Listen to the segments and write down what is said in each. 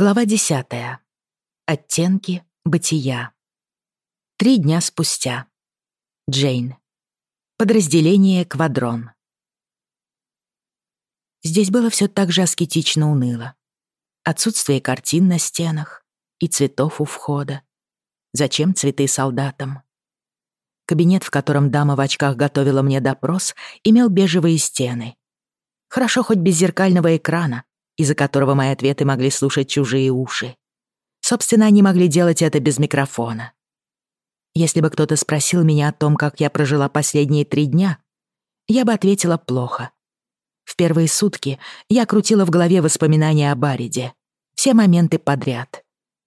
Глава десятая. Оттенки бытия. Три дня спустя. Джейн. Подразделение «Квадрон». Здесь было все так же аскетично уныло. Отсутствие картин на стенах и цветов у входа. Зачем цветы солдатам? Кабинет, в котором дама в очках готовила мне допрос, имел бежевые стены. Хорошо хоть без зеркального экрана, из-за которого мои ответы могли слушать чужие уши. Собственно, они могли делать это без микрофона. Если бы кто-то спросил меня о том, как я прожила последние три дня, я бы ответила плохо. В первые сутки я крутила в голове воспоминания о Бариде. Все моменты подряд.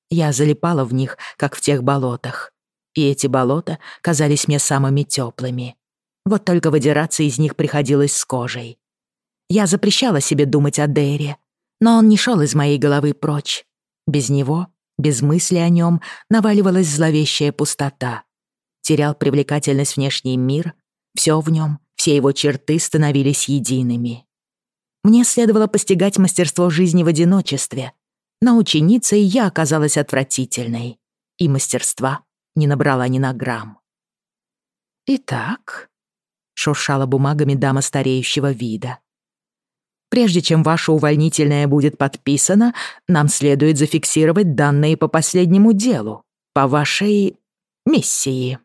Я залипала в них, как в тех болотах. И эти болота казались мне самыми теплыми. Вот только выдираться из них приходилось с кожей. Я запрещала себе думать о Дэре, но он не шел из моей головы прочь. Без него, без мысли о нем, наваливалась зловещая пустота. Терял привлекательность внешний мир, все в нем, все его черты становились едиными. Мне следовало постигать мастерство жизни в одиночестве, но ученицей я оказалась отвратительной, и мастерства не набрала ни на грамм. «Итак», — шуршала бумагами дама стареющего вида, Прежде чем ваше увольнительное будет подписано, нам следует зафиксировать данные по последнему делу, по вашей миссии».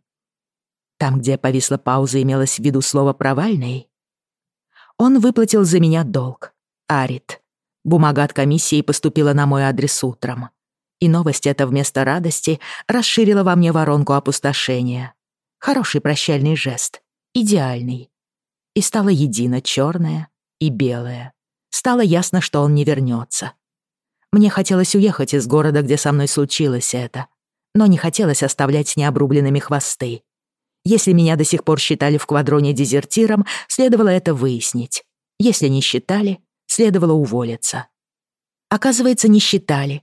Там, где повисла пауза, имелось в виду слово «провальный». Он выплатил за меня долг. Арит. Бумага от комиссии поступила на мой адрес утром. И новость эта вместо радости расширила во мне воронку опустошения. Хороший прощальный жест. Идеальный. И стало едино черное и белое стало ясно, что он не вернется. Мне хотелось уехать из города, где со мной случилось это, но не хотелось оставлять необрубленными хвосты. Если меня до сих пор считали в квадроне дезертиром, следовало это выяснить. Если не считали, следовало уволиться. Оказывается, не считали.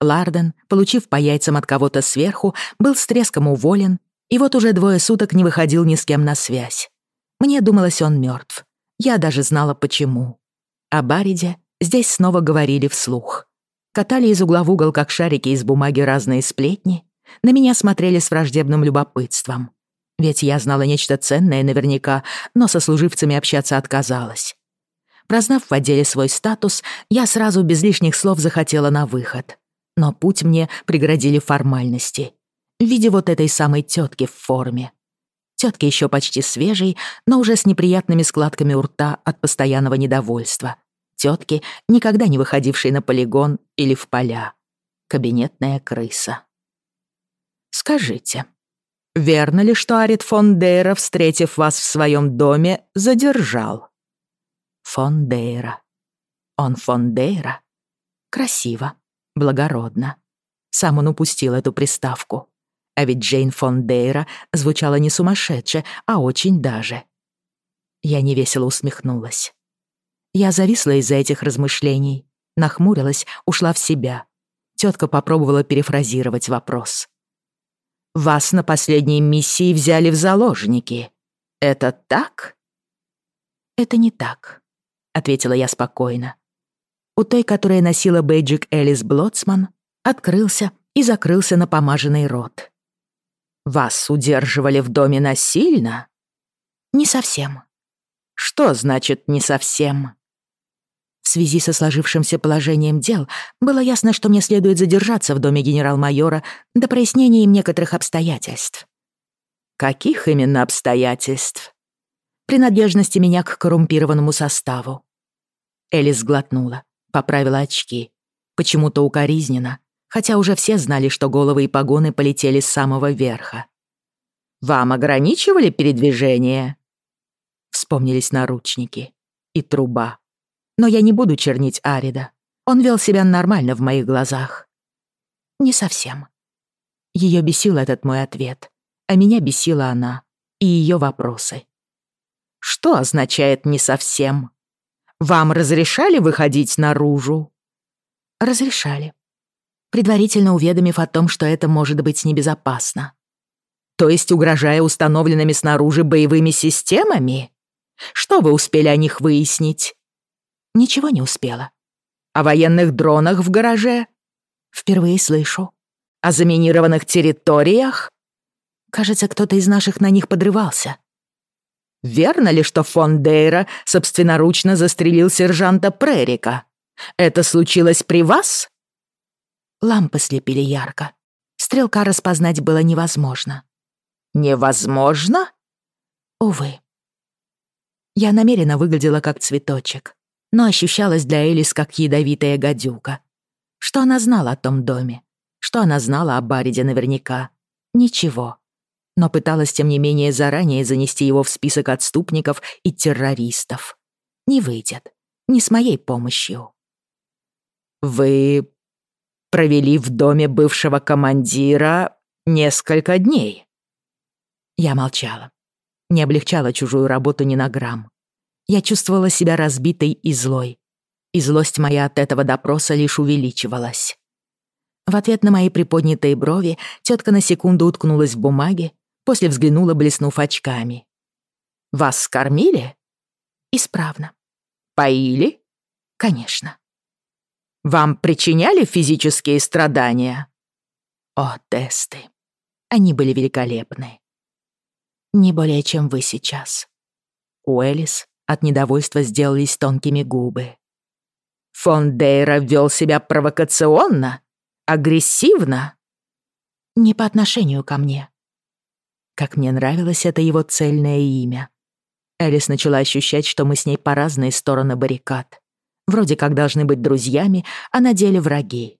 Ларден, получив по яйцам от кого-то сверху, был с треском уволен, и вот уже двое суток не выходил ни с кем на связь. Мне думалось, он мертв. Я даже знала, почему. О Бариде здесь снова говорили вслух. Катали из угла в угол, как шарики из бумаги, разные сплетни. На меня смотрели с враждебным любопытством. Ведь я знала нечто ценное наверняка, но со служивцами общаться отказалась. Прознав в отделе свой статус, я сразу без лишних слов захотела на выход. Но путь мне преградили формальности. В виде вот этой самой тетки в форме. Тетки еще почти свежей, но уже с неприятными складками у рта от постоянного недовольства. Тетки, никогда не выходившей на полигон или в поля. Кабинетная крыса. «Скажите, верно ли, что Арит фон Дейра, встретив вас в своем доме, задержал?» «Фон Дейра. Он фон Дейра? Красиво, благородно. Сам он упустил эту приставку. А ведь Джейн фон Дейра звучала не сумасшедше, а очень даже. Я невесело усмехнулась. Я зависла из-за этих размышлений, нахмурилась, ушла в себя. Тетка попробовала перефразировать вопрос. «Вас на последней миссии взяли в заложники. Это так?» «Это не так», — ответила я спокойно. У той, которая носила бейджик Элис Блотсман, открылся и закрылся напомаженный рот. Вас удерживали в доме насильно? Не совсем. Что значит «не совсем»? В связи со сложившимся положением дел было ясно, что мне следует задержаться в доме генерал-майора до прояснения им некоторых обстоятельств. Каких именно обстоятельств? Принадлежности меня к коррумпированному составу. Элис сглотнула, поправила очки. Почему-то укоризненно, хотя уже все знали, что головы и погоны полетели с самого верха. «Вам ограничивали передвижение?» Вспомнились наручники и труба. Но я не буду чернить Арида. Он вел себя нормально в моих глазах. Не совсем. Ее бесил этот мой ответ, а меня бесила она и ее вопросы. Что означает «не совсем»? Вам разрешали выходить наружу? Разрешали предварительно уведомив о том, что это может быть небезопасно. То есть угрожая установленными снаружи боевыми системами? Что вы успели о них выяснить? Ничего не успела. О военных дронах в гараже? Впервые слышу. О заминированных территориях? Кажется, кто-то из наших на них подрывался. Верно ли, что фон Дейра собственноручно застрелил сержанта Прерика? Это случилось при вас? Лампы слепили ярко. Стрелка распознать было невозможно. Невозможно? Увы. Я намеренно выглядела как цветочек, но ощущалась для Элис как ядовитая гадюка. Что она знала о том доме? Что она знала о Бариде наверняка? Ничего. Но пыталась, тем не менее, заранее занести его в список отступников и террористов. Не выйдет. Не с моей помощью. «Вы провели в доме бывшего командира несколько дней?» Я молчала. Не облегчала чужую работу ни на грамм. Я чувствовала себя разбитой и злой. И злость моя от этого допроса лишь увеличивалась. В ответ на мои приподнятые брови тетка на секунду уткнулась в бумаге, после взглянула, блеснув очками. «Вас кормили?» «Исправно». «Поили?» «Конечно». «Вам причиняли физические страдания?» «О, тесты. Они были великолепны. Не более, чем вы сейчас. У Элис от недовольства сделались тонкими губы. Фон Дейра вел себя провокационно, агрессивно. Не по отношению ко мне. Как мне нравилось это его цельное имя. Элис начала ощущать, что мы с ней по разные стороны баррикад. Вроде как должны быть друзьями, а на деле враги.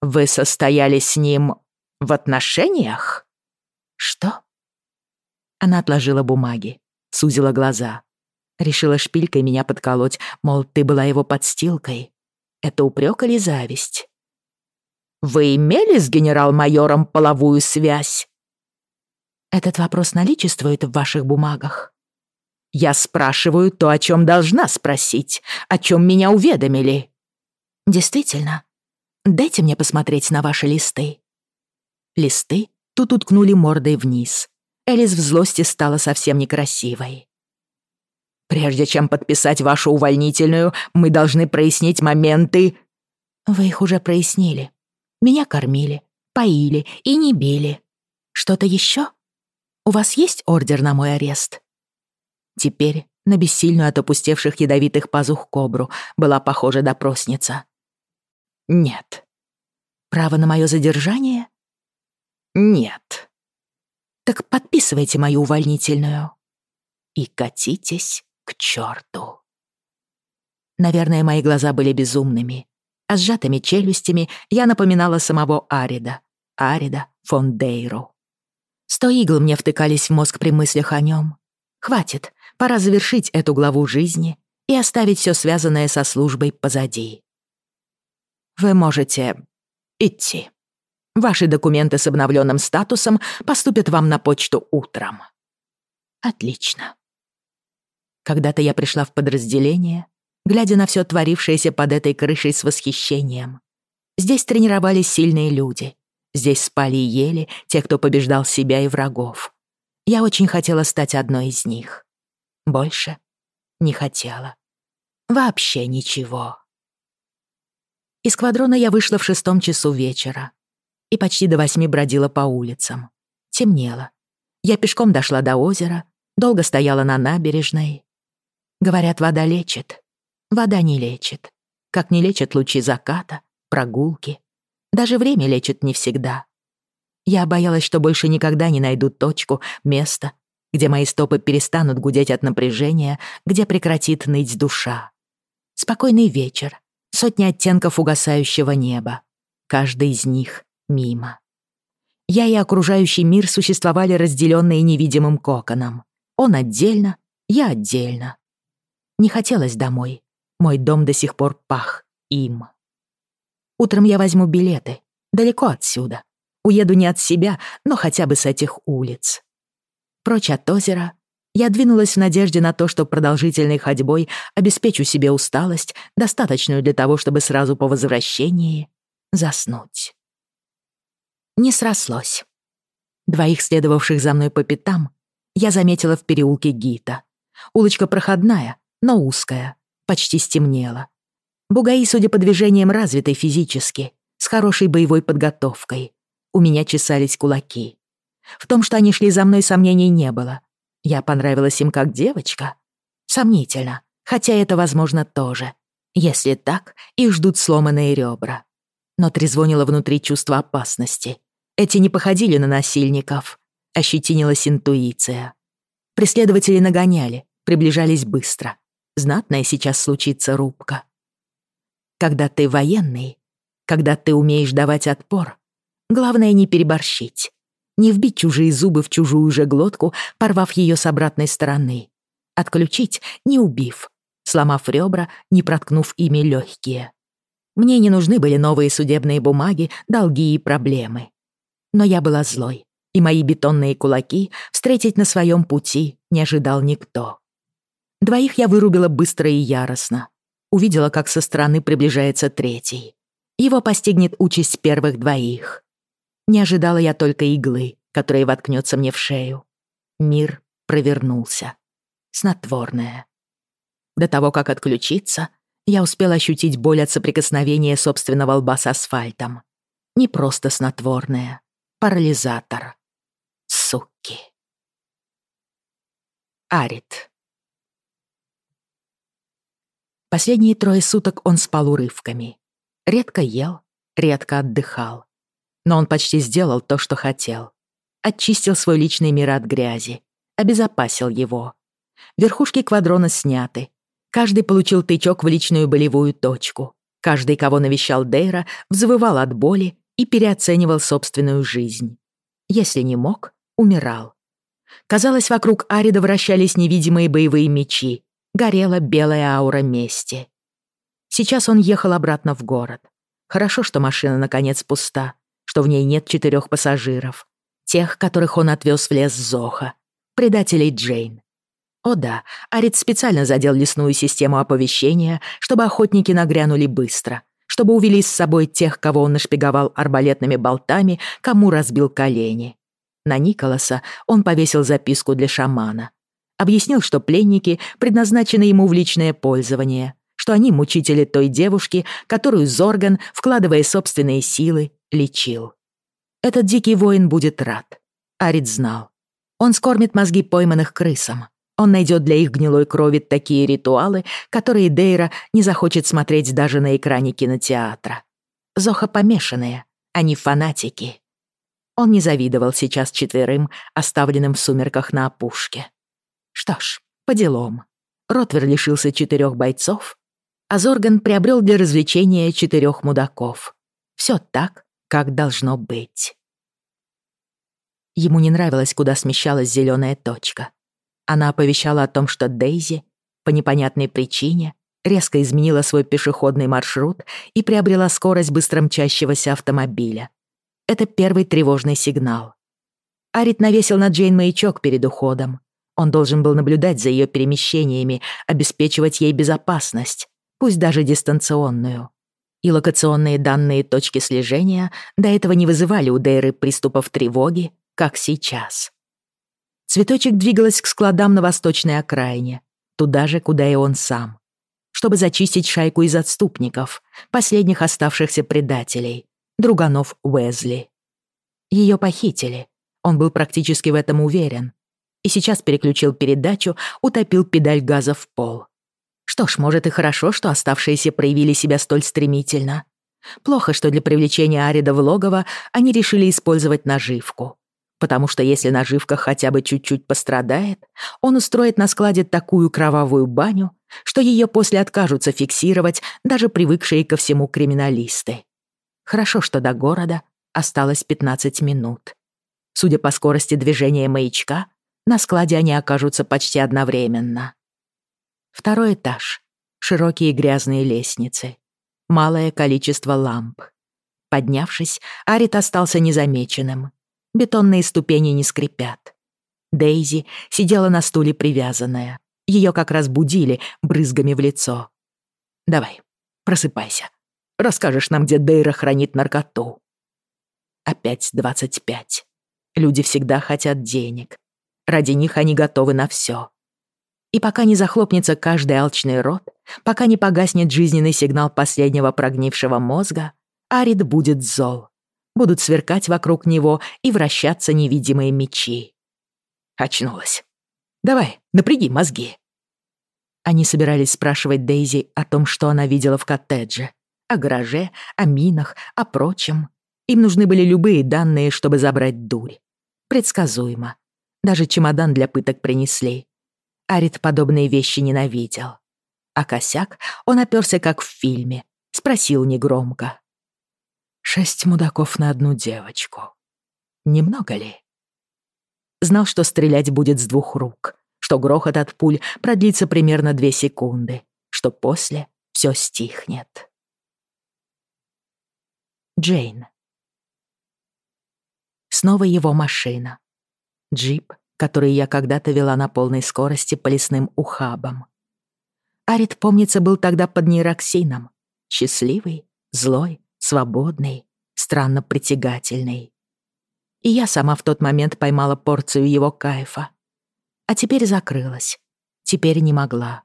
Вы состояли с ним в отношениях? Что? Она отложила бумаги, сузила глаза. Решила шпилькой меня подколоть, мол, ты была его подстилкой. Это упрек или зависть? Вы имели с генерал-майором половую связь? Этот вопрос наличествует в ваших бумагах. Я спрашиваю то, о чем должна спросить, о чем меня уведомили. Действительно. Дайте мне посмотреть на ваши листы. Листы тут уткнули мордой вниз. Элис в злости стала совсем некрасивой. «Прежде чем подписать вашу увольнительную, мы должны прояснить моменты...» «Вы их уже прояснили. Меня кормили, поили и не били. Что-то еще? У вас есть ордер на мой арест?» Теперь на бессильную от опустевших ядовитых пазух кобру была похожа допросница. «Нет». «Право на мое задержание?» «Нет». Так подписывайте мою увольнительную. И катитесь к черту. Наверное, мои глаза были безумными. А сжатыми челюстями я напоминала самого Арида. Арида фон Дейру. Сто игл мне втыкались в мозг при мыслях о нем. Хватит, пора завершить эту главу жизни и оставить все связанное со службой позади. Вы можете идти. Ваши документы с обновленным статусом поступят вам на почту утром. Отлично. Когда-то я пришла в подразделение, глядя на все творившееся под этой крышей с восхищением. Здесь тренировались сильные люди. Здесь спали и ели те, кто побеждал себя и врагов. Я очень хотела стать одной из них. Больше не хотела. Вообще ничего. Из квадрона я вышла в шестом часу вечера и почти до восьми бродила по улицам. Темнело. Я пешком дошла до озера, долго стояла на набережной. Говорят, вода лечит. Вода не лечит. Как не лечат лучи заката, прогулки. Даже время лечит не всегда. Я боялась, что больше никогда не найду точку, место, где мои стопы перестанут гудеть от напряжения, где прекратит ныть душа. Спокойный вечер, сотни оттенков угасающего неба. Каждый из них мимо. Я и окружающий мир существовали разделенные невидимым коконом. Он отдельно, я отдельно. Не хотелось домой. Мой дом до сих пор пах им. Утром я возьму билеты. Далеко отсюда. Уеду не от себя, но хотя бы с этих улиц. Прочь от озера я двинулась в надежде на то, что продолжительной ходьбой обеспечу себе усталость, достаточную для того, чтобы сразу по возвращении заснуть не срослось. Двоих следовавших за мной по пятам я заметила в переулке Гита. Улочка проходная, но узкая, почти стемнело. Бугаи, судя по движениям, развиты физически. с хорошей боевой подготовкой. У меня чесались кулаки. В том, что они шли за мной, сомнений не было. Я понравилась им как девочка. Сомнительно, хотя это, возможно, тоже. Если так, их ждут сломанные ребра. Но трезвонило внутри чувство опасности. Эти не походили на насильников. Ощетинилась интуиция. Преследователи нагоняли, приближались быстро. Знатная сейчас случится рубка. Когда ты военный, когда ты умеешь давать отпор, главное не переборщить. Не вбить чужие зубы в чужую же глотку, порвав ее с обратной стороны. Отключить, не убив, сломав ребра, не проткнув ими легкие. Мне не нужны были новые судебные бумаги, долги и проблемы. Но я была злой, и мои бетонные кулаки встретить на своем пути не ожидал никто. Двоих я вырубила быстро и яростно. Увидела, как со стороны приближается третий. Его постигнет участь первых двоих. Не ожидала я только иглы, которая воткнется мне в шею. Мир провернулся. Снотворное. До того, как отключиться, я успел ощутить боль от соприкосновения собственного лба с асфальтом. Не просто снотворное. Парализатор. Суки. Арит. Последние трое суток он спал урывками. Редко ел, редко отдыхал. Но он почти сделал то, что хотел. Очистил свой личный мир от грязи. Обезопасил его. Верхушки квадрона сняты, Каждый получил тычок в личную болевую точку. Каждый, кого навещал Дейра, взвывал от боли и переоценивал собственную жизнь. Если не мог, умирал. Казалось, вокруг Арида вращались невидимые боевые мечи. Горела белая аура мести. Сейчас он ехал обратно в город. Хорошо, что машина наконец пуста, что в ней нет четырех пассажиров. Тех, которых он отвез в лес Зоха. Предателей Джейн. О да, Арит специально задел лесную систему оповещения, чтобы охотники нагрянули быстро, чтобы увели с собой тех, кого он нашпиговал арбалетными болтами, кому разбил колени. На Николаса он повесил записку для шамана. Объяснил, что пленники предназначены ему в личное пользование, что они мучители той девушки, которую Зорган, вкладывая собственные силы, лечил. Этот дикий воин будет рад. Арит знал. Он скормит мозги пойманных крысам. Он найдет для их гнилой крови такие ритуалы, которые Дейра не захочет смотреть даже на экране кинотеатра. Зоха помешанные, они фанатики. Он не завидовал сейчас четверым, оставленным в сумерках на опушке. Что ж, по делам. Ротвер лишился четырех бойцов, а Зорган приобрел для развлечения четырех мудаков. Все так, как должно быть. Ему не нравилось, куда смещалась зеленая точка. Она оповещала о том, что Дейзи по непонятной причине резко изменила свой пешеходный маршрут и приобрела скорость быстро мчащегося автомобиля. Это первый тревожный сигнал. Арит навесил на Джейн маячок перед уходом. Он должен был наблюдать за ее перемещениями, обеспечивать ей безопасность, пусть даже дистанционную. И локационные данные точки слежения до этого не вызывали у Дейры приступов тревоги, как сейчас. Цветочек двигалась к складам на восточной окраине, туда же, куда и он сам, чтобы зачистить шайку из отступников, последних оставшихся предателей, друганов Уэзли. Ее похитили, он был практически в этом уверен, и сейчас переключил передачу, утопил педаль газа в пол. Что ж, может и хорошо, что оставшиеся проявили себя столь стремительно. Плохо, что для привлечения Арида в логово они решили использовать наживку потому что если наживка хотя бы чуть-чуть пострадает, он устроит на складе такую кровавую баню, что ее после откажутся фиксировать даже привыкшие ко всему криминалисты. Хорошо, что до города осталось 15 минут. Судя по скорости движения маячка, на складе они окажутся почти одновременно. Второй этаж. Широкие грязные лестницы. Малое количество ламп. Поднявшись, Арит остался незамеченным Бетонные ступени не скрипят. Дейзи сидела на стуле привязанная. Ее как раз будили брызгами в лицо. «Давай, просыпайся. Расскажешь нам, где Дейра хранит наркоту». Опять двадцать пять. Люди всегда хотят денег. Ради них они готовы на все. И пока не захлопнется каждый алчный рот, пока не погаснет жизненный сигнал последнего прогнившего мозга, Арид будет зол. Будут сверкать вокруг него и вращаться невидимые мечи. Очнулась. Давай, напряги мозги. Они собирались спрашивать Дейзи о том, что она видела в коттедже. О гараже, о минах, о прочем. Им нужны были любые данные, чтобы забрать дурь. Предсказуемо. Даже чемодан для пыток принесли. Арит подобные вещи ненавидел. А косяк он оперся как в фильме, спросил негромко. «Шесть мудаков на одну девочку. Немного ли?» Знал, что стрелять будет с двух рук, что грохот от пуль продлится примерно две секунды, что после все стихнет. Джейн. Снова его машина. Джип, который я когда-то вела на полной скорости по лесным ухабам. Арит, помнится, был тогда под нейроксином. Счастливый, злой, свободный, странно притягательный. И я сама в тот момент поймала порцию его кайфа. А теперь закрылась. Теперь не могла.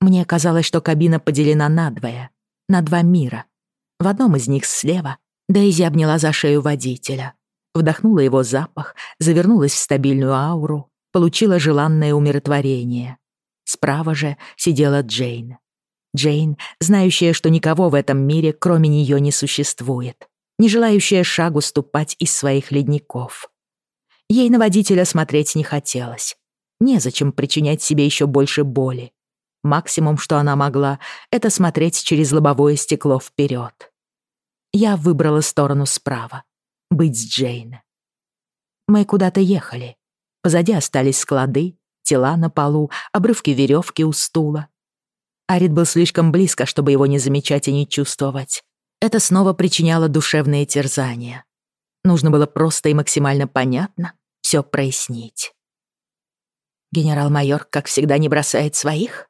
Мне казалось, что кабина поделена надвое, на два мира. В одном из них слева Дейзи обняла за шею водителя, вдохнула его запах, завернулась в стабильную ауру, получила желанное умиротворение. Справа же сидела Джейн. Джейн, знающая, что никого в этом мире, кроме нее, не существует, не желающая шагу ступать из своих ледников. Ей на водителя смотреть не хотелось. Незачем причинять себе еще больше боли. Максимум, что она могла, это смотреть через лобовое стекло вперед. Я выбрала сторону справа быть с Джейн. Мы куда-то ехали. Позади остались склады, тела на полу, обрывки веревки у стула. Арит был слишком близко, чтобы его не замечать и не чувствовать. Это снова причиняло душевные терзания. Нужно было просто и максимально понятно все прояснить. Генерал-майор, как всегда, не бросает своих?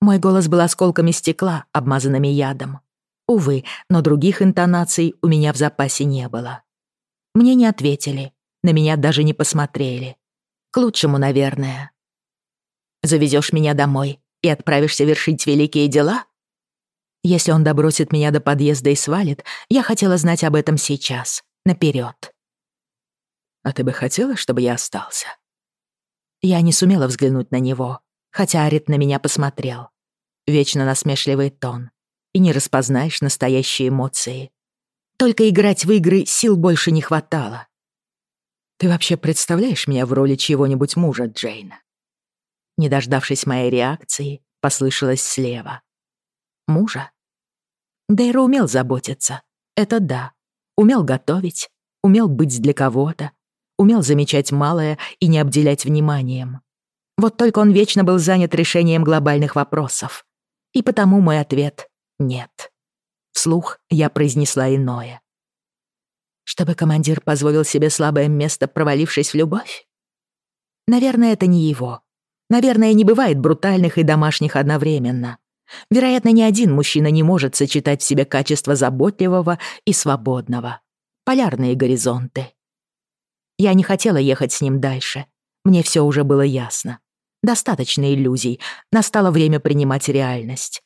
Мой голос был осколками стекла, обмазанными ядом. Увы, но других интонаций у меня в запасе не было. Мне не ответили, на меня даже не посмотрели. К лучшему, наверное. Завезёшь меня домой и отправишься вершить великие дела? Если он добросит меня до подъезда и свалит, я хотела знать об этом сейчас, наперёд. А ты бы хотела, чтобы я остался? Я не сумела взглянуть на него, хотя Арит на меня посмотрел. Вечно насмешливый тон и не распознаешь настоящие эмоции. Только играть в игры сил больше не хватало. Ты вообще представляешь меня в роли чьего-нибудь мужа, Джейн? Не дождавшись моей реакции, послышалось слева. Мужа? Дейра умел заботиться. Это да. Умел готовить, умел быть для кого-то, умел замечать малое и не обделять вниманием. Вот только он вечно был занят решением глобальных вопросов. И потому мой ответ нет. Вслух я произнесла иное. Чтобы командир позволил себе слабое место, провалившись в любовь? Наверное, это не его. Наверное, не бывает брутальных и домашних одновременно. Вероятно, ни один мужчина не может сочетать в себе качества заботливого и свободного. Полярные горизонты. Я не хотела ехать с ним дальше. Мне все уже было ясно. Достаточно иллюзий. Настало время принимать реальность.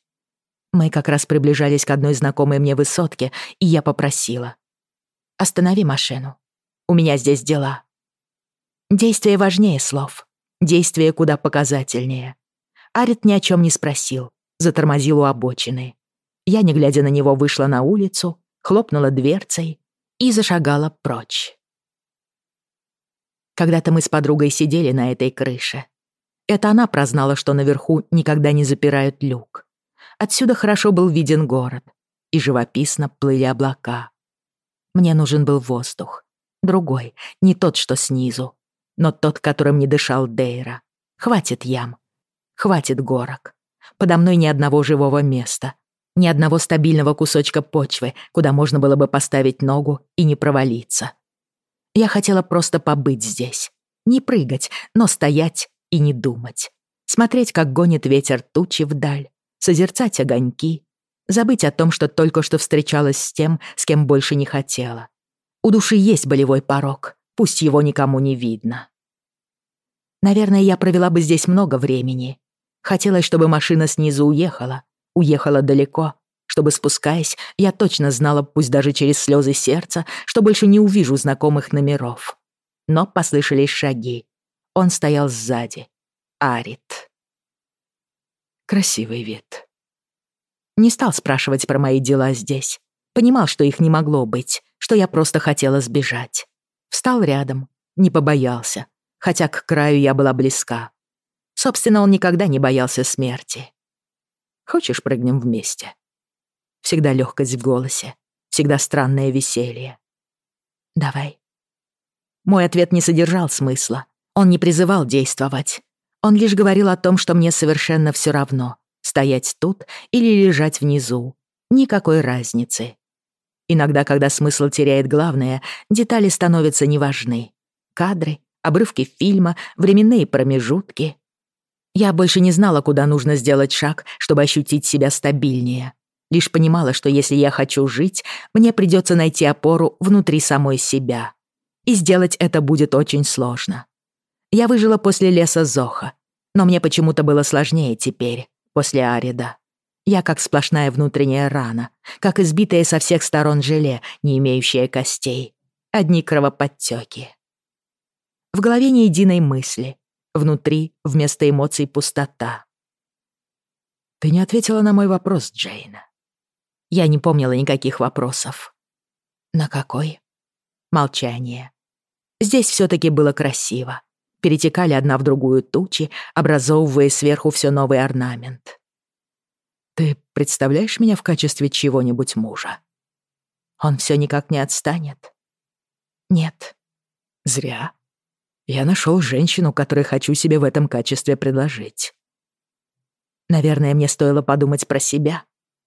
Мы как раз приближались к одной знакомой мне высотке, и я попросила. «Останови машину. У меня здесь дела». Действие важнее слов. Действие куда показательнее. Арит ни о чем не спросил, затормозил у обочины. Я, не глядя на него, вышла на улицу, хлопнула дверцей и зашагала прочь. Когда-то мы с подругой сидели на этой крыше. Это она прознала, что наверху никогда не запирают люк. Отсюда хорошо был виден город, и живописно плыли облака. Мне нужен был воздух. Другой, не тот, что снизу, но тот, которым не дышал Дейра. Хватит ям. Хватит горок. Подо мной ни одного живого места. Ни одного стабильного кусочка почвы, куда можно было бы поставить ногу и не провалиться. Я хотела просто побыть здесь. Не прыгать, но стоять и не думать. Смотреть, как гонит ветер тучи вдаль созерцать огоньки, забыть о том, что только что встречалась с тем, с кем больше не хотела. У души есть болевой порог, пусть его никому не видно. Наверное, я провела бы здесь много времени. Хотелось, чтобы машина снизу уехала, уехала далеко, чтобы, спускаясь, я точно знала, пусть даже через слезы сердца, что больше не увижу знакомых номеров. Но послышались шаги. Он стоял сзади. Арит. Красивый вид. Не стал спрашивать про мои дела здесь. Понимал, что их не могло быть, что я просто хотела сбежать. Встал рядом, не побоялся, хотя к краю я была близка. Собственно, он никогда не боялся смерти. Хочешь, прыгнем вместе? Всегда легкость в голосе, всегда странное веселье. Давай. Мой ответ не содержал смысла. Он не призывал действовать. Он лишь говорил о том, что мне совершенно все равно, стоять тут или лежать внизу. Никакой разницы. Иногда, когда смысл теряет главное, детали становятся неважны. Кадры, обрывки фильма, временные промежутки. Я больше не знала, куда нужно сделать шаг, чтобы ощутить себя стабильнее. Лишь понимала, что если я хочу жить, мне придется найти опору внутри самой себя. И сделать это будет очень сложно. Я выжила после леса Зоха, но мне почему-то было сложнее теперь, после Арида. Я как сплошная внутренняя рана, как избитое со всех сторон желе, не имеющее костей. Одни кровоподтёки. В голове ни единой мысли. Внутри, вместо эмоций, пустота. «Ты не ответила на мой вопрос, Джейна». Я не помнила никаких вопросов. «На какой?» Молчание. Здесь все таки было красиво. Перетекали одна в другую тучи, образовывая сверху все новый орнамент. «Ты представляешь меня в качестве чего-нибудь мужа?» Он все никак не отстанет. «Нет». «Зря. Я нашел женщину, которой хочу себе в этом качестве предложить. Наверное, мне стоило подумать про себя,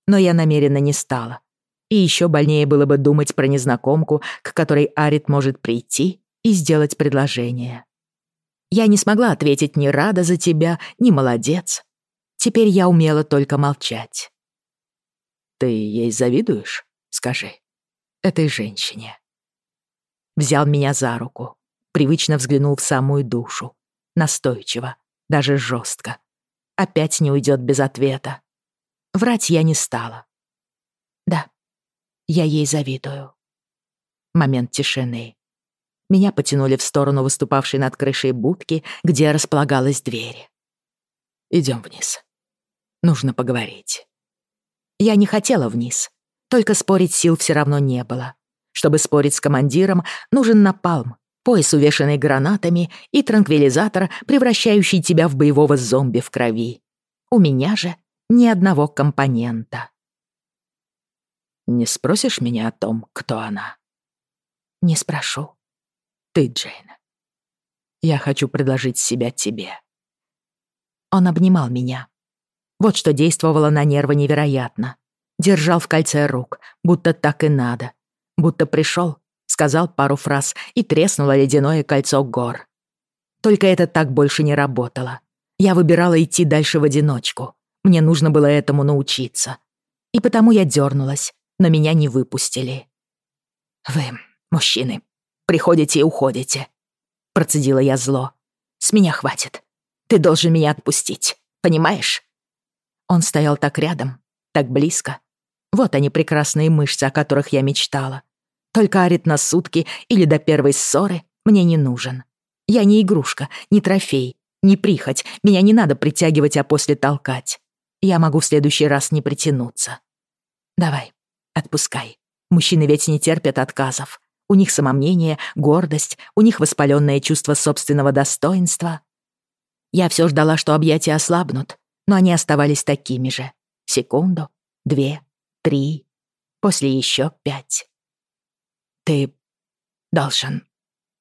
но я намеренно не стала. И еще больнее было бы думать про незнакомку, к которой Арит может прийти и сделать предложение. Я не смогла ответить ни рада за тебя, ни молодец. Теперь я умела только молчать. Ты ей завидуешь? Скажи. Этой женщине. Взял меня за руку привычно взглянул в самую душу. Настойчиво, даже жестко. Опять не уйдет без ответа. Врать я не стала. Да, я ей завидую. Момент тишины. Меня потянули в сторону выступавшей над крышей будки, где располагалась дверь. Идем вниз. Нужно поговорить. Я не хотела вниз. Только спорить сил все равно не было. Чтобы спорить с командиром, нужен напалм, пояс, увешанный гранатами, и транквилизатор, превращающий тебя в боевого зомби в крови. У меня же ни одного компонента. Не спросишь меня о том, кто она? Не спрошу. Ты, Джейн. Я хочу предложить себя тебе. Он обнимал меня. Вот что действовало на нервы невероятно. Держал в кольце рук, будто так и надо. Будто пришел сказал пару фраз и треснуло ледяное кольцо гор. Только это так больше не работало. Я выбирала идти дальше в одиночку. Мне нужно было этому научиться. И потому я дернулась, но меня не выпустили. «Вы, мужчины, приходите и уходите», — процедила я зло. «С меня хватит. Ты должен меня отпустить, понимаешь?» Он стоял так рядом, так близко. Вот они, прекрасные мышцы, о которых я мечтала. Только арит на сутки или до первой ссоры мне не нужен. Я не игрушка, не трофей, не прихоть. Меня не надо притягивать, а после толкать. Я могу в следующий раз не притянуться. Давай, отпускай. Мужчины ведь не терпят отказов. У них самомнение, гордость, у них воспаленное чувство собственного достоинства. Я все ждала, что объятия ослабнут, но они оставались такими же. Секунду, две, три, после еще пять. Ты должен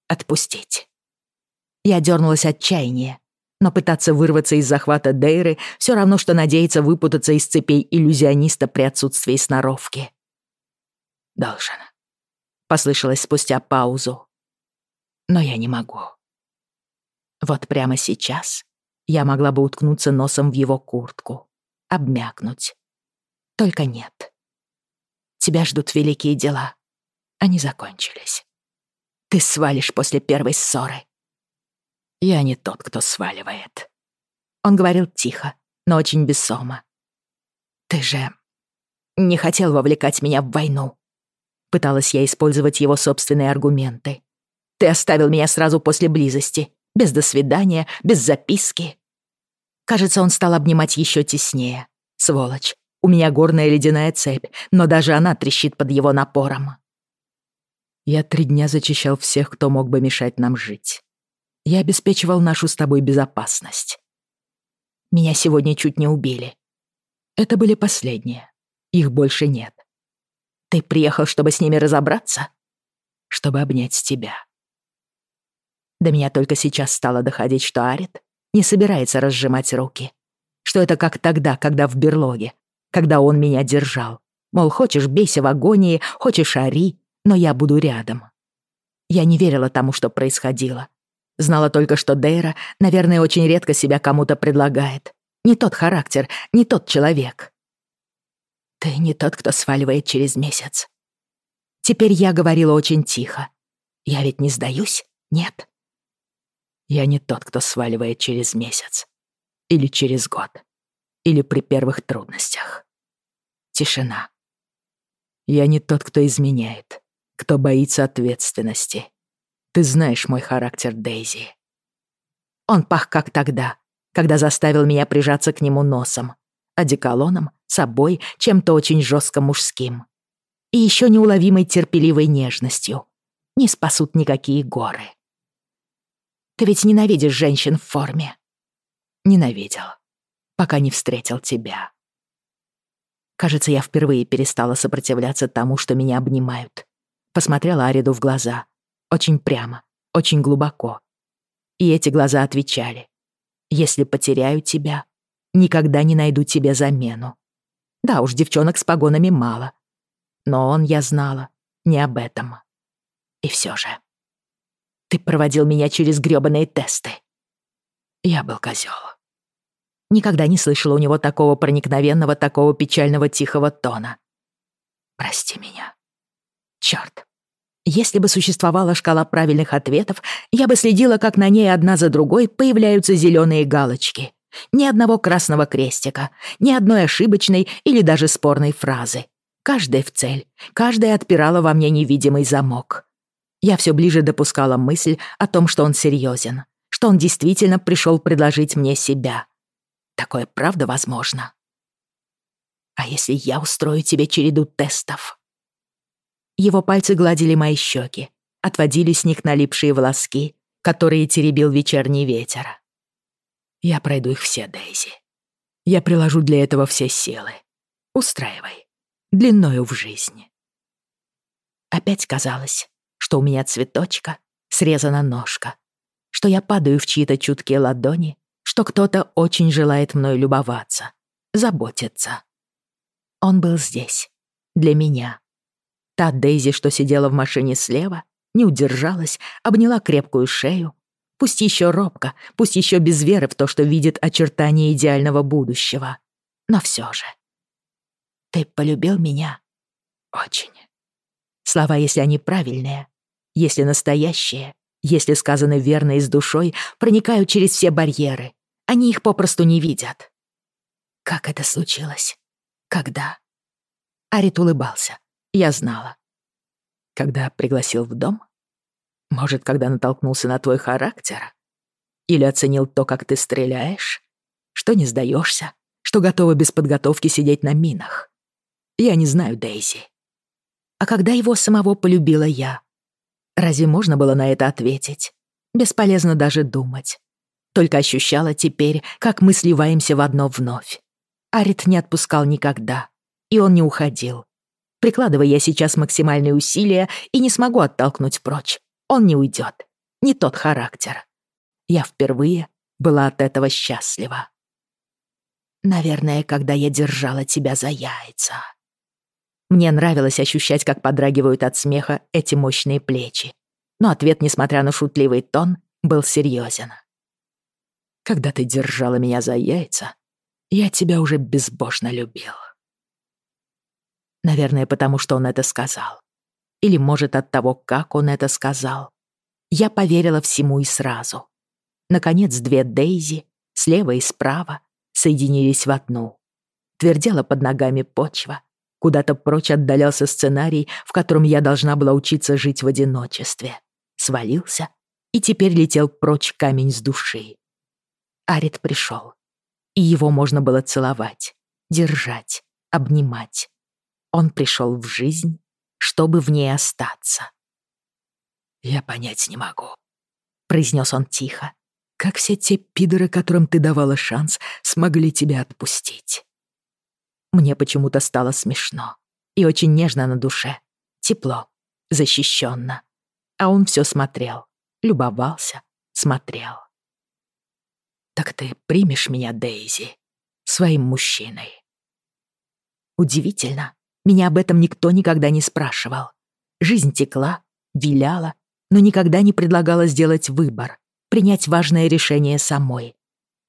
отпустить. Я дернулась от но пытаться вырваться из захвата Дейры все равно, что надеяться выпутаться из цепей иллюзиониста при отсутствии сноровки. «Должен», — послышалось спустя паузу. «Но я не могу». Вот прямо сейчас я могла бы уткнуться носом в его куртку, обмякнуть. Только нет. Тебя ждут великие дела. Они закончились. Ты свалишь после первой ссоры. Я не тот, кто сваливает. Он говорил тихо, но очень бессомо. Ты же не хотел вовлекать меня в войну. Пыталась я использовать его собственные аргументы. Ты оставил меня сразу после близости, без до свидания, без записки. Кажется, он стал обнимать еще теснее. Сволочь. У меня горная ледяная цепь, но даже она трещит под его напором. Я три дня зачищал всех, кто мог бы мешать нам жить. Я обеспечивал нашу с тобой безопасность. Меня сегодня чуть не убили. Это были последние. Их больше нет. Ты приехал, чтобы с ними разобраться? Чтобы обнять тебя. До меня только сейчас стало доходить, что Арит не собирается разжимать руки. Что это как тогда, когда в берлоге, когда он меня держал. Мол, хочешь, бейся в агонии, хочешь, ори, но я буду рядом. Я не верила тому, что происходило. Знала только, что Дейра, наверное, очень редко себя кому-то предлагает. Не тот характер, не тот человек. Ты не тот, кто сваливает через месяц. Теперь я говорила очень тихо. Я ведь не сдаюсь, нет? Я не тот, кто сваливает через месяц. Или через год. Или при первых трудностях. Тишина. Я не тот, кто изменяет, кто боится ответственности. Ты знаешь мой характер, Дейзи. Он пах как тогда, когда заставил меня прижаться к нему носом, одеколоном, собой, чем-то очень жестко мужским. И еще неуловимой терпеливой нежностью. Не спасут никакие горы. Ты ведь ненавидишь женщин в форме. Ненавидел, пока не встретил тебя. Кажется, я впервые перестала сопротивляться тому, что меня обнимают. Посмотрела Ариду в глаза. Очень прямо, очень глубоко. И эти глаза отвечали. «Если потеряю тебя, никогда не найду тебе замену». Да уж, девчонок с погонами мало. Но он, я знала, не об этом. И все же. Ты проводил меня через грёбаные тесты. Я был козёл. Никогда не слышала у него такого проникновенного, такого печального тихого тона. Прости меня. Чёрт. Если бы существовала шкала правильных ответов, я бы следила, как на ней одна за другой появляются зелёные галочки. Ни одного красного крестика, ни одной ошибочной или даже спорной фразы. Каждая в цель, каждая отпирала во мне невидимый замок. Я все ближе допускала мысль о том, что он серьезен, что он действительно пришел предложить мне себя. Такое правда возможно? А если я устрою тебе череду тестов? Его пальцы гладили мои щеки, отводили с них налипшие волоски, которые теребил вечерний ветер. Я пройду их все, Дейзи. Я приложу для этого все силы. Устраивай. Длиною в жизни. Опять казалось, что у меня цветочка, срезана ножка, что я падаю в чьи-то чуткие ладони, что кто-то очень желает мной любоваться, заботиться. Он был здесь, для меня. Та Дейзи, что сидела в машине слева, не удержалась, обняла крепкую шею, пусть еще робко, пусть еще без веры в то, что видит очертания идеального будущего. Но все же. Ты полюбил меня? Очень. Слова, если они правильные, если настоящие, если сказаны верно и с душой, проникают через все барьеры. Они их попросту не видят. Как это случилось? Когда? Арит улыбался. Я знала. Когда пригласил в дом? Может, когда натолкнулся на твой характер? Или оценил то, как ты стреляешь? Что не сдаешься? Что готова без подготовки сидеть на минах? Я не знаю, Дейзи. А когда его самого полюбила я, Разве можно было на это ответить? Бесполезно даже думать. Только ощущала теперь, как мы сливаемся в одно вновь. Арит не отпускал никогда, и он не уходил. Прикладывая я сейчас максимальные усилия и не смогу оттолкнуть прочь. Он не уйдет. Не тот характер. Я впервые была от этого счастлива. Наверное, когда я держала тебя за яйца. Мне нравилось ощущать, как подрагивают от смеха эти мощные плечи. Но ответ, несмотря на шутливый тон, был серьезен. «Когда ты держала меня за яйца, я тебя уже безбожно любил». Наверное, потому что он это сказал. Или, может, от того, как он это сказал. Я поверила всему и сразу. Наконец, две Дейзи, слева и справа, соединились в одну. Твердела под ногами почва, Куда-то прочь отдалялся сценарий, в котором я должна была учиться жить в одиночестве. Свалился, и теперь летел прочь камень с души. Арит пришел, и его можно было целовать, держать, обнимать. Он пришел в жизнь, чтобы в ней остаться. «Я понять не могу», — произнес он тихо, «как все те пидоры, которым ты давала шанс, смогли тебя отпустить». Мне почему-то стало смешно и очень нежно на душе, тепло, защищенно. А он все смотрел, любовался, смотрел. «Так ты примешь меня, Дейзи, своим мужчиной?» Удивительно, меня об этом никто никогда не спрашивал. Жизнь текла, виляла, но никогда не предлагала сделать выбор, принять важное решение самой.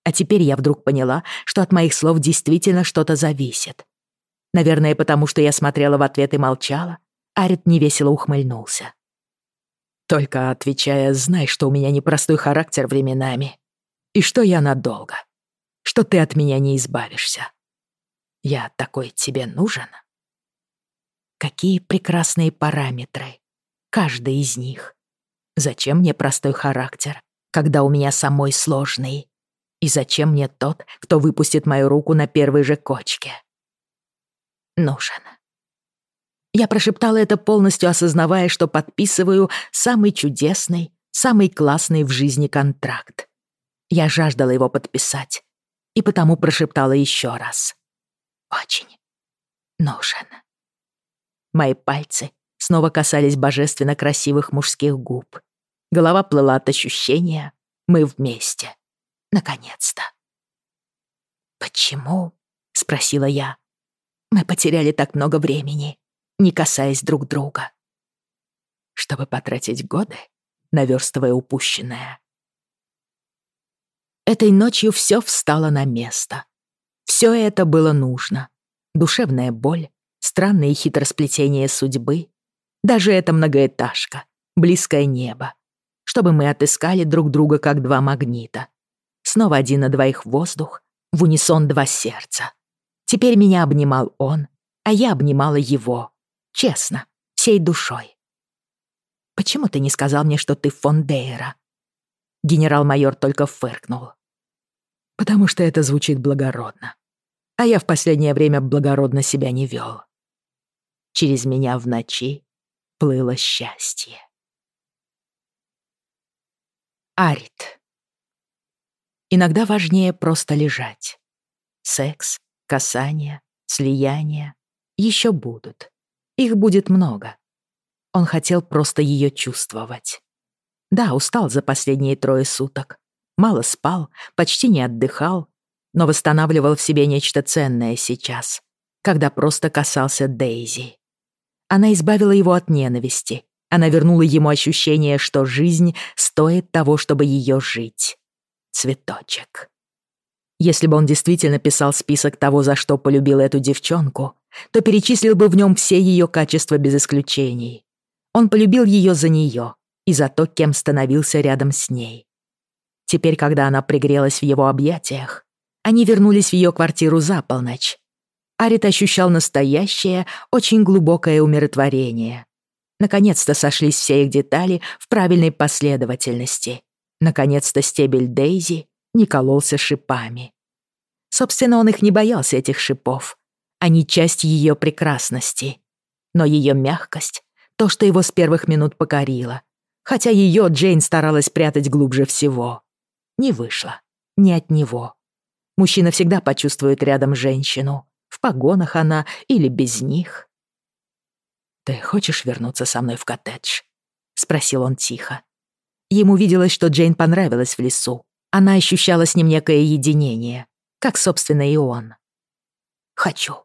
А теперь я вдруг поняла, что от моих слов действительно что-то зависит. Наверное, потому что я смотрела в ответ и молчала, Арит невесело ухмыльнулся. Только отвечая, знай, что у меня непростой характер временами. И что я надолго. Что ты от меня не избавишься. Я такой тебе нужен? Какие прекрасные параметры. Каждый из них. Зачем мне простой характер, когда у меня самой сложный? И зачем мне тот, кто выпустит мою руку на первой же кочке? Нужен. Я прошептала это полностью, осознавая, что подписываю самый чудесный, самый классный в жизни контракт. Я жаждала его подписать, и потому прошептала еще раз. Очень нужен. Мои пальцы снова касались божественно красивых мужских губ. Голова плыла от ощущения. Мы вместе. Наконец-то. «Почему?» — спросила я. «Мы потеряли так много времени» не касаясь друг друга. Чтобы потратить годы, наверстывая упущенное. Этой ночью все встало на место. Все это было нужно. Душевная боль, странные хитросплетения судьбы, даже эта многоэтажка, близкое небо, чтобы мы отыскали друг друга как два магнита. Снова один на двоих воздух, в унисон два сердца. Теперь меня обнимал он, а я обнимала его. Честно, всей душой. «Почему ты не сказал мне, что ты фон Дейра?» Генерал-майор только фыркнул. «Потому что это звучит благородно. А я в последнее время благородно себя не вел. Через меня в ночи плыло счастье. Арит. Иногда важнее просто лежать. Секс, касание, слияние еще будут. Их будет много. Он хотел просто ее чувствовать. Да, устал за последние трое суток. Мало спал, почти не отдыхал, но восстанавливал в себе нечто ценное сейчас, когда просто касался Дейзи. Она избавила его от ненависти. Она вернула ему ощущение, что жизнь стоит того, чтобы ее жить. Цветочек. Если бы он действительно писал список того, за что полюбил эту девчонку, то перечислил бы в нем все ее качества без исключений. Он полюбил ее за нее и за то, кем становился рядом с ней. Теперь, когда она пригрелась в его объятиях, они вернулись в ее квартиру за полночь. Арит ощущал настоящее, очень глубокое умиротворение. Наконец-то сошлись все их детали в правильной последовательности. Наконец-то стебель Дейзи не кололся шипами. Собственно, он их не боялся, этих шипов. Они часть ее прекрасности. Но ее мягкость — то, что его с первых минут покорило. Хотя ее Джейн старалась прятать глубже всего. Не вышло. Не от него. Мужчина всегда почувствует рядом женщину. Погонах она или без них. «Ты хочешь вернуться со мной в коттедж?» — спросил он тихо. Ему виделось, что Джейн понравилась в лесу. Она ощущала с ним некое единение, как, собственно, и он. «Хочу»,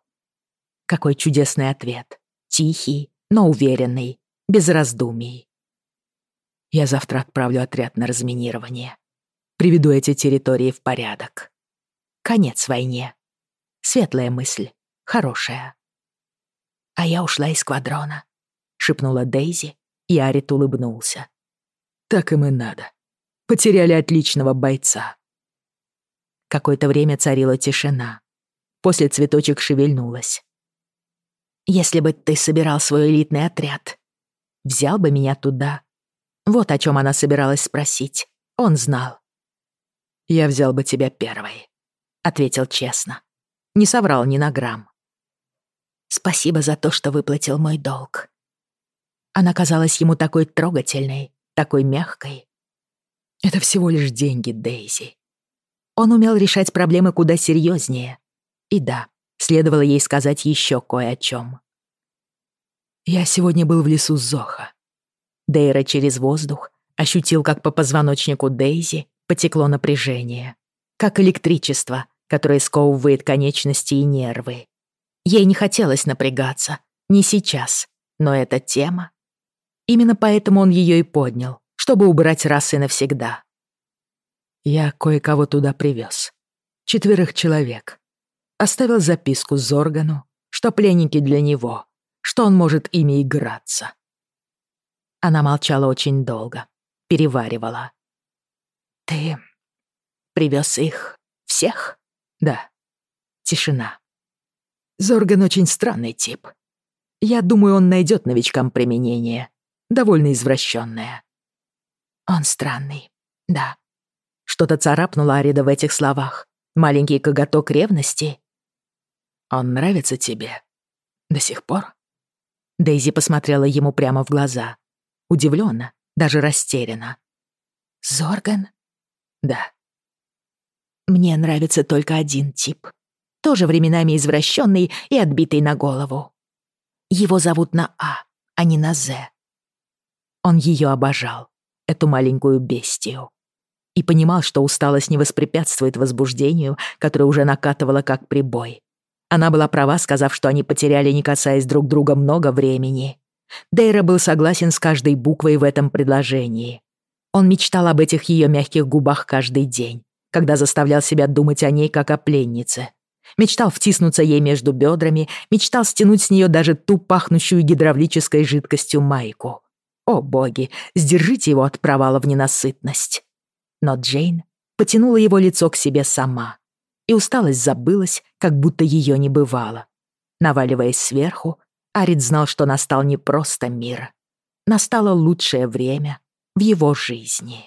какой чудесный ответ. Тихий, но уверенный, без раздумий. Я завтра отправлю отряд на разминирование. Приведу эти территории в порядок. Конец войне. Светлая мысль, хорошая. А я ушла из квадрона, шепнула Дейзи, и Арит улыбнулся. Так им и надо. Потеряли отличного бойца. Какое-то время царила тишина. После цветочек шевельнулась. Если бы ты собирал свой элитный отряд, взял бы меня туда. Вот о чем она собиралась спросить. Он знал. «Я взял бы тебя первой», — ответил честно. Не соврал ни на грамм. «Спасибо за то, что выплатил мой долг». Она казалась ему такой трогательной, такой мягкой. Это всего лишь деньги, Дейзи. Он умел решать проблемы куда серьезнее. И да, следовало ей сказать еще кое о чем. Я сегодня был в лесу Зоха. Дейра через воздух ощутил, как по позвоночнику Дейзи потекло напряжение, как электричество, которое сковывает конечности и нервы. Ей не хотелось напрягаться, не сейчас, но эта тема... Именно поэтому он ее и поднял, чтобы убрать раз и навсегда. Я кое-кого туда привез. Четверых человек. Оставил записку Зоргану, что пленники для него, что он может ими играться. Она молчала очень долго, переваривала. «Ты привез их всех?» «Да». Тишина. Зорган очень странный тип. Я думаю, он найдет новичкам применение. Довольно извращенное. Он странный, да. Что-то царапнуло Арида в этих словах. Маленький коготок ревности. Он нравится тебе? До сих пор? Дейзи посмотрела ему прямо в глаза. Удивленно, даже растерянно. «Зорган?» «Да». «Мне нравится только один тип. Тоже временами извращенный и отбитый на голову. Его зовут на А, а не на З. Он ее обожал, эту маленькую бестию. И понимал, что усталость не воспрепятствует возбуждению, которое уже накатывало как прибой. Она была права, сказав, что они потеряли, не касаясь друг друга, много времени. Дейра был согласен с каждой буквой в этом предложении. Он мечтал об этих ее мягких губах каждый день, когда заставлял себя думать о ней как о пленнице. Мечтал втиснуться ей между бедрами, мечтал стянуть с нее даже ту пахнущую гидравлической жидкостью майку. О боги, сдержите его от провала в ненасытность. Но Джейн потянула его лицо к себе сама, и усталость забылась, как будто ее не бывало. Наваливаясь сверху, Арид знал, что настал не просто мир. Настало лучшее время в его жизни.